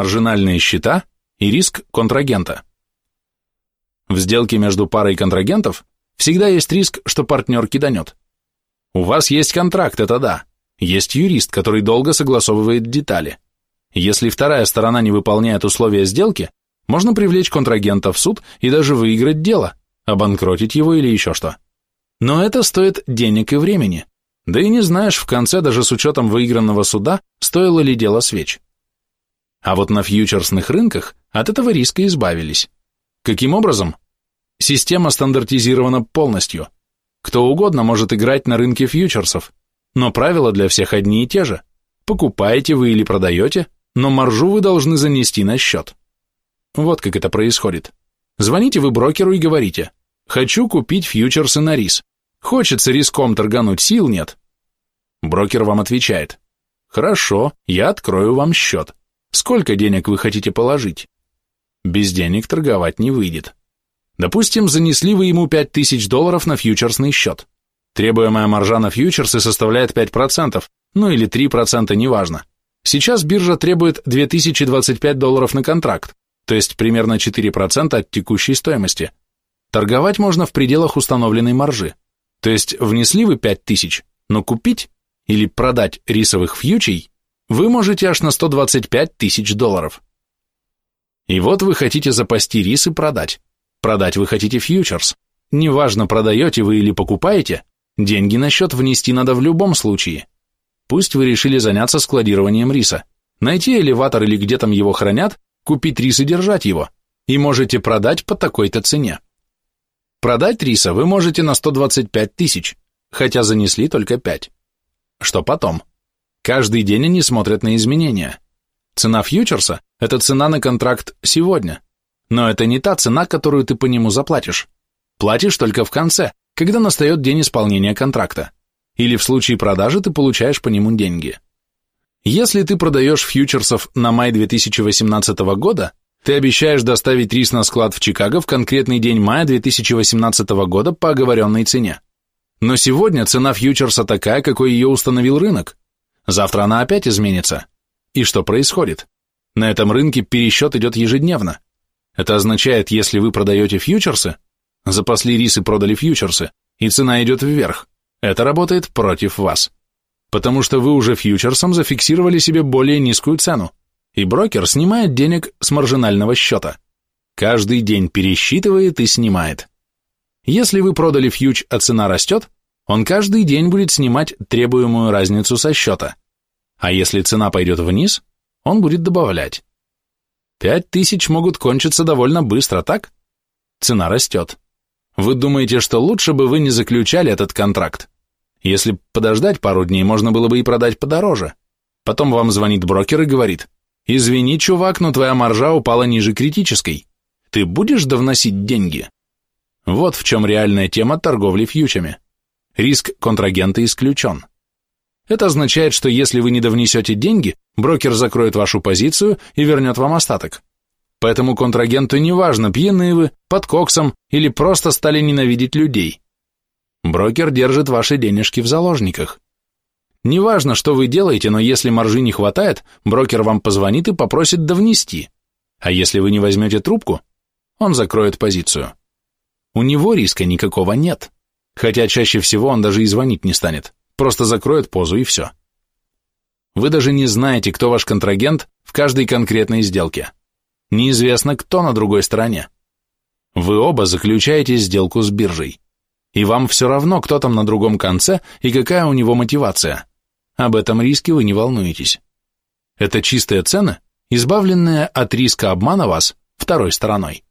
маржинальные счета и риск контрагента. В сделке между парой контрагентов всегда есть риск, что партнер киданет. У вас есть контракт, это да. Есть юрист, который долго согласовывает детали. Если вторая сторона не выполняет условия сделки, можно привлечь контрагента в суд и даже выиграть дело, обанкротить его или еще что. Но это стоит денег и времени. Да и не знаешь в конце, даже с учетом выигранного суда, стоило ли дело свеч. А вот на фьючерсных рынках от этого риска избавились. Каким образом? Система стандартизирована полностью. Кто угодно может играть на рынке фьючерсов, но правила для всех одни и те же. Покупаете вы или продаете, но маржу вы должны занести на счет. Вот как это происходит. Звоните вы брокеру и говорите, хочу купить фьючерсы на рис. Хочется риском торгануть, сил нет. Брокер вам отвечает, хорошо, я открою вам счет. Сколько денег вы хотите положить? Без денег торговать не выйдет. Допустим, занесли вы ему 5000 долларов на фьючерсный счет. Требуемая маржа на фьючерсы составляет 5%, ну или 3%, неважно. Сейчас биржа требует 2025 долларов на контракт, то есть примерно 4% от текущей стоимости. Торговать можно в пределах установленной маржи. То есть внесли вы 5000, но купить или продать рисовых фьючей вы можете аж на 125 тысяч долларов. И вот вы хотите запасти рис и продать. Продать вы хотите фьючерс. Неважно, продаете вы или покупаете, деньги на счет внести надо в любом случае. Пусть вы решили заняться складированием риса. Найти элеватор или где там его хранят, купить рис и держать его. И можете продать по такой-то цене. Продать риса вы можете на 125 тысяч, хотя занесли только 5. Что потом? Каждый день они смотрят на изменения. Цена фьючерса – это цена на контракт сегодня. Но это не та цена, которую ты по нему заплатишь. Платишь только в конце, когда настает день исполнения контракта. Или в случае продажи ты получаешь по нему деньги. Если ты продаешь фьючерсов на май 2018 года, ты обещаешь доставить рис на склад в Чикаго в конкретный день мая 2018 года по оговоренной цене. Но сегодня цена фьючерса такая, какой ее установил рынок. Завтра она опять изменится. И что происходит? На этом рынке пересчет идет ежедневно. Это означает, если вы продаете фьючерсы, запасли рис и продали фьючерсы, и цена идет вверх, это работает против вас. Потому что вы уже фьючерсом зафиксировали себе более низкую цену и брокер снимает денег с маржинального счета. Каждый день пересчитывает и снимает. Если вы продали фьюч, а цена растет, он каждый день будет снимать требуемую разницу со счета. А если цена пойдет вниз, он будет добавлять. Пять тысяч могут кончиться довольно быстро, так? Цена растет. Вы думаете, что лучше бы вы не заключали этот контракт? Если подождать пару дней, можно было бы и продать подороже. Потом вам звонит брокер и говорит, Извини, чувак, но твоя маржа упала ниже критической. Ты будешь довносить деньги? Вот в чем реальная тема торговли фьючами. Риск контрагента исключен. Это означает, что если вы не довнесете деньги, брокер закроет вашу позицию и вернет вам остаток. Поэтому контрагенту не важно, пьяны вы, под коксом или просто стали ненавидеть людей. Брокер держит ваши денежки в заложниках. Неважно, что вы делаете, но если маржи не хватает, брокер вам позвонит и попросит довнести. А если вы не возьмете трубку, он закроет позицию. У него риска никакого нет. Хотя чаще всего он даже и звонить не станет. Просто закроет позу и все. Вы даже не знаете, кто ваш контрагент в каждой конкретной сделке. Неизвестно, кто на другой стороне. Вы оба заключаете сделку с биржей. И вам все равно, кто там на другом конце и какая у него мотивация. Об этом риске вы не волнуетесь. Это чистая цена, избавленная от риска обмана вас второй стороной.